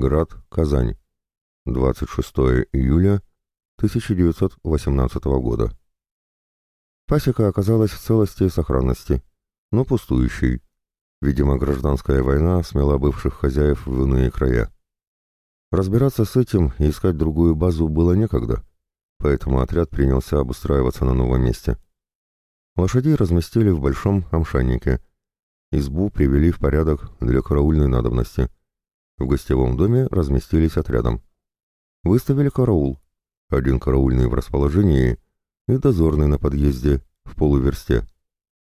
Град, Казань. 26 июля 1918 года. Пасека оказалась в целости и сохранности, но пустующей. Видимо, гражданская война смела бывших хозяев в иные края. Разбираться с этим и искать другую базу было некогда, поэтому отряд принялся обустраиваться на новом месте. Лошадей разместили в большом амшаннике. Избу привели в порядок для караульной надобности. В гостевом доме разместились отрядом. Выставили караул. Один караульный в расположении и дозорный на подъезде в полуверсте.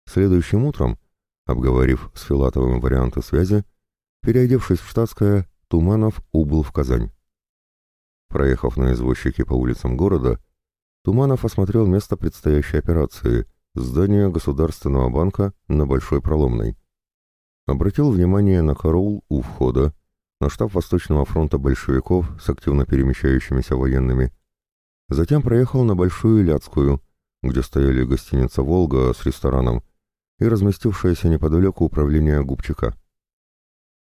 Следующим утром, обговорив с Филатовым варианты связи, переодевшись в штатское, Туманов убыл в Казань. Проехав на извозчике по улицам города, Туманов осмотрел место предстоящей операции – здание Государственного банка на Большой Проломной. Обратил внимание на караул у входа, на штаб Восточного фронта большевиков с активно перемещающимися военными. Затем проехал на Большую Ляцкую, где стояли гостиница «Волга» с рестораном и разместившееся неподалеку управление Губчика.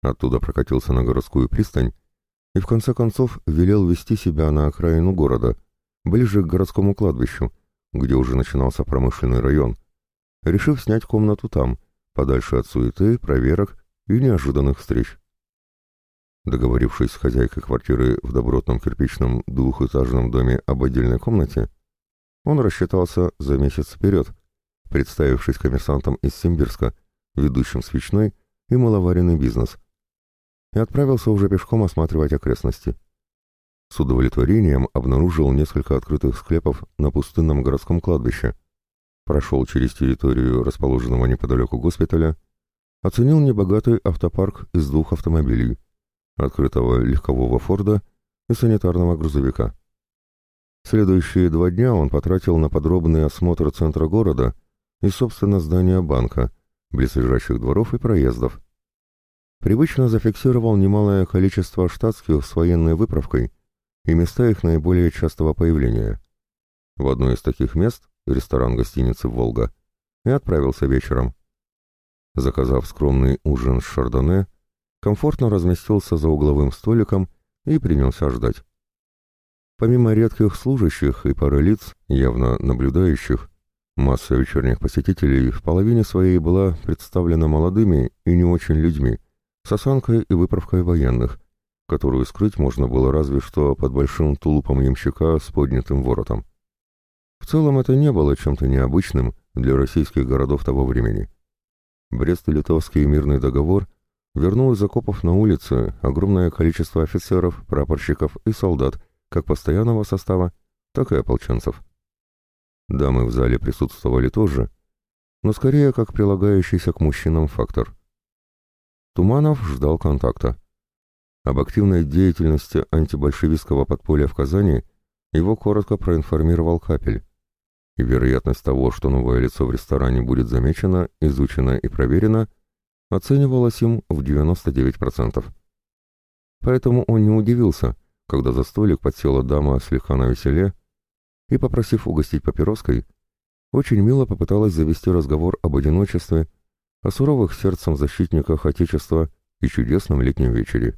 Оттуда прокатился на городскую пристань и в конце концов велел вести себя на окраину города, ближе к городскому кладбищу, где уже начинался промышленный район, решив снять комнату там, подальше от суеты, проверок и неожиданных встреч. Договорившись с хозяйкой квартиры в добротном кирпичном двухэтажном доме об отдельной комнате, он рассчитался за месяц вперед, представившись коммерсантом из Симбирска, ведущим свечной и маловаренный бизнес, и отправился уже пешком осматривать окрестности. С удовлетворением обнаружил несколько открытых склепов на пустынном городском кладбище, прошел через территорию расположенного неподалеку госпиталя, оценил небогатый автопарк из двух автомобилей, открытого легкового Форда и санитарного грузовика. Следующие два дня он потратил на подробный осмотр центра города и, собственно, здания банка, близлежащих дворов и проездов, привычно зафиксировал немалое количество штатских с военной выправкой и места их наиболее частого появления. В одно из таких мест, ресторан гостиницы «Волга», и отправился вечером. Заказав скромный ужин с шардоне, комфортно разместился за угловым столиком и принялся ждать. Помимо редких служащих и пары лиц, явно наблюдающих, масса вечерних посетителей в половине своей была представлена молодыми и не очень людьми, с осанкой и выправкой военных, которую скрыть можно было разве что под большим тулупом ямщика с поднятым воротом. В целом это не было чем-то необычным для российских городов того времени. Брест-Литовский мирный договор вернул из окопов на улице огромное количество офицеров, прапорщиков и солдат, как постоянного состава, так и ополченцев. Дамы в зале присутствовали тоже, но скорее как прилагающийся к мужчинам фактор – Туманов ждал контакта. Об активной деятельности антибольшевистского подполья в Казани его коротко проинформировал Капель. И вероятность того, что новое лицо в ресторане будет замечено, изучено и проверено, оценивалась им в 99%. Поэтому он не удивился, когда за столик подсела дама слегка на веселе и, попросив угостить папироской, очень мило попыталась завести разговор об одиночестве о суровых сердцем защитниках Отечества и чудесном летнем вечере.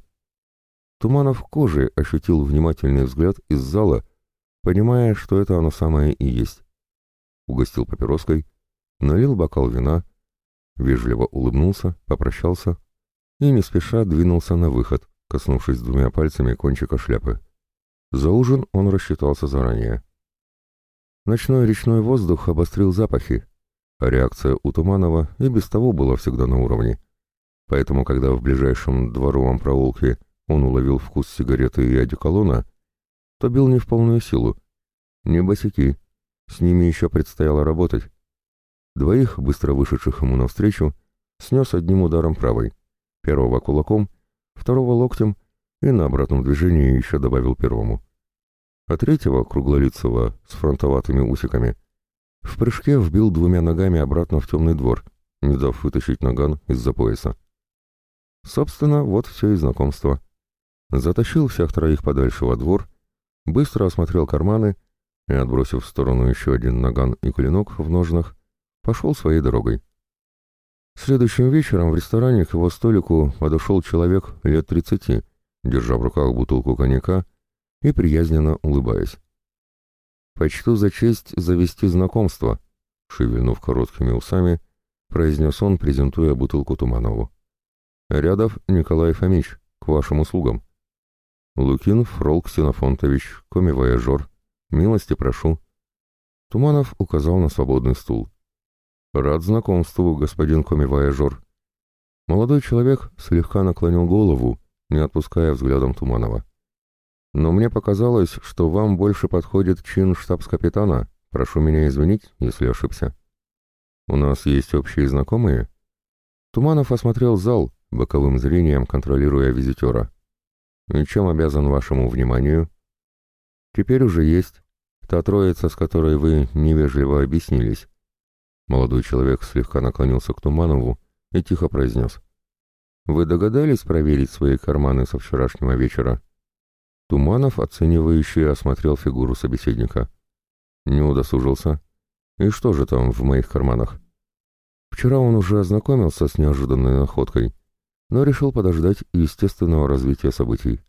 Туманов кожей ощутил внимательный взгляд из зала, понимая, что это оно самое и есть. Угостил папироской, налил бокал вина, вежливо улыбнулся, попрощался и не спеша двинулся на выход, коснувшись двумя пальцами кончика шляпы. За ужин он рассчитался заранее. Ночной речной воздух обострил запахи, а реакция у Туманова и без того была всегда на уровне. Поэтому, когда в ближайшем дворовом проулке он уловил вкус сигареты и одеколона, то бил не в полную силу. Не босяки, с ними еще предстояло работать. Двоих, быстро вышедших ему навстречу, снес одним ударом правой, первого кулаком, второго локтем и на обратном движении еще добавил первому. А третьего, круглолицего, с фронтоватыми усиками, в прыжке вбил двумя ногами обратно в темный двор, не дав вытащить наган из-за пояса. Собственно, вот все и знакомство. Затащил всех троих подальше во двор, быстро осмотрел карманы и, отбросив в сторону еще один наган и клинок в ножнах, пошел своей дорогой. Следующим вечером в ресторане к его столику подошел человек лет тридцати, держа в руках бутылку коньяка и приязненно улыбаясь. «Почту за честь завести знакомство», — шевельнув короткими усами, произнес он, презентуя бутылку Туманову. «Рядов Николай Фомич, к вашим услугам». «Лукин Фрол Ксенофонтович, коми-вояжер, милости прошу». Туманов указал на свободный стул. «Рад знакомству, господин коми-вояжер». Молодой человек слегка наклонил голову, не отпуская взглядом Туманова. «Но мне показалось, что вам больше подходит чин штабс-капитана. Прошу меня извинить, если ошибся». «У нас есть общие знакомые?» Туманов осмотрел зал, боковым зрением контролируя визитера. «И чем обязан вашему вниманию?» «Теперь уже есть. Та троица, с которой вы невежливо объяснились». Молодой человек слегка наклонился к Туманову и тихо произнес. Вы догадались проверить свои карманы со вчерашнего вечера?» Туманов, оценивающий, осмотрел фигуру собеседника. Не удосужился. «И что же там в моих карманах?» Вчера он уже ознакомился с неожиданной находкой, но решил подождать естественного развития событий.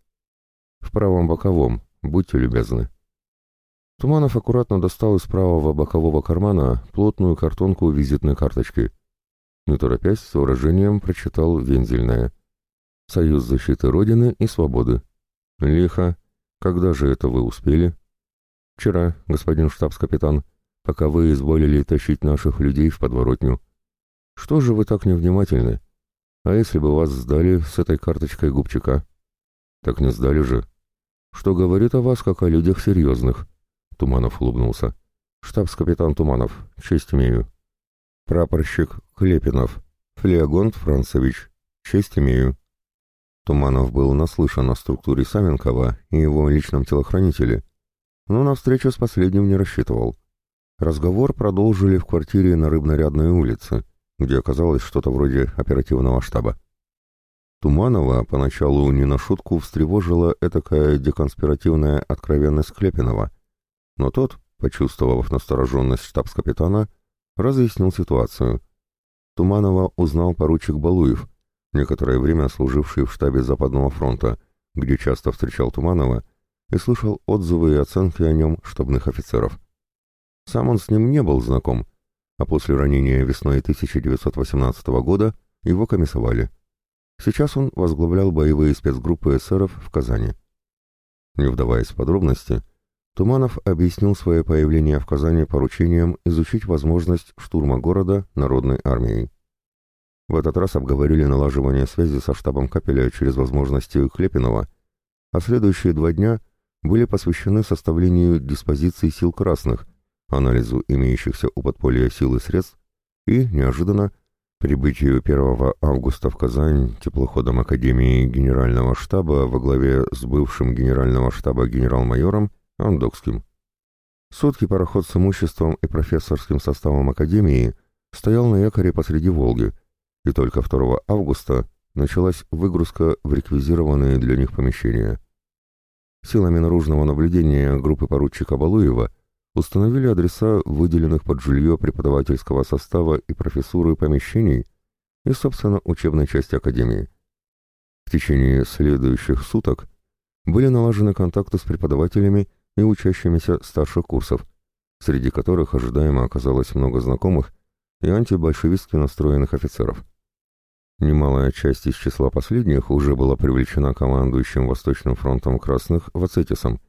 «В правом боковом, будьте любезны». Туманов аккуратно достал из правого бокового кармана плотную картонку визитной карточки — не торопясь, с выражением прочитал вензельное. «Союз защиты Родины и Свободы». «Лихо. Когда же это вы успели?» «Вчера, господин штабс-капитан, пока вы изволили тащить наших людей в подворотню. Что же вы так невнимательны? А если бы вас сдали с этой карточкой губчика?» «Так не сдали же». «Что говорит о вас, как о людях серьезных?» Туманов улыбнулся. «Штабс-капитан Туманов, честь имею». Прапорщик Клепинов, Флеогонт Францевич, честь имею. Туманов был наслышан о структуре Савенкова и его личном телохранителе, но на встречу с последним не рассчитывал. Разговор продолжили в квартире на Рыбнорядной улице, где оказалось что-то вроде оперативного штаба. Туманова поначалу не на шутку встревожила этакая деконспиративная откровенность Клепинова, но тот, почувствовав настороженность штабс-капитана, разъяснил ситуацию. Туманова узнал поручик Балуев, некоторое время служивший в штабе Западного фронта, где часто встречал Туманова, и слышал отзывы и оценки о нем штабных офицеров. Сам он с ним не был знаком, а после ранения весной 1918 года его комиссовали. Сейчас он возглавлял боевые спецгруппы эсеров в Казани. Не вдаваясь в подробности, Туманов объяснил свое появление в Казани поручением изучить возможность штурма города Народной армией. В этот раз обговорили налаживание связи со штабом Капеля через возможности Клепинова, а следующие два дня были посвящены составлению диспозиций сил красных, анализу имеющихся у подполья сил и средств и, неожиданно, прибытию 1 августа в Казань теплоходом Академии Генерального штаба во главе с бывшим Генерального штаба генерал-майором Андокским. Сотки пароход с имуществом и профессорским составом Академии стоял на якоре посреди Волги, и только 2 августа началась выгрузка в реквизированные для них помещения. Силами наружного наблюдения группы поручика Балуева установили адреса выделенных под жилье преподавательского состава и профессуры помещений и, собственно, учебной части Академии. В течение следующих суток были налажены контакты с преподавателями и учащимися старших курсов, среди которых ожидаемо оказалось много знакомых и антибольшевистски настроенных офицеров. Немалая часть из числа последних уже была привлечена командующим Восточным фронтом Красных Вацетисом,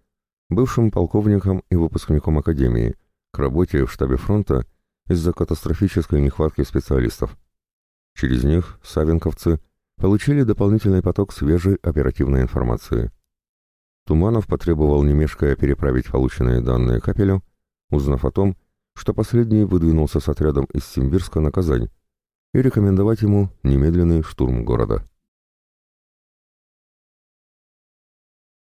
бывшим полковником и выпускником Академии, к работе в штабе фронта из-за катастрофической нехватки специалистов. Через них савенковцы получили дополнительный поток свежей оперативной информации – Туманов потребовал не мешкая переправить полученные данные Капелю, узнав о том, что последний выдвинулся с отрядом из Симбирска на Казань, и рекомендовать ему немедленный штурм города.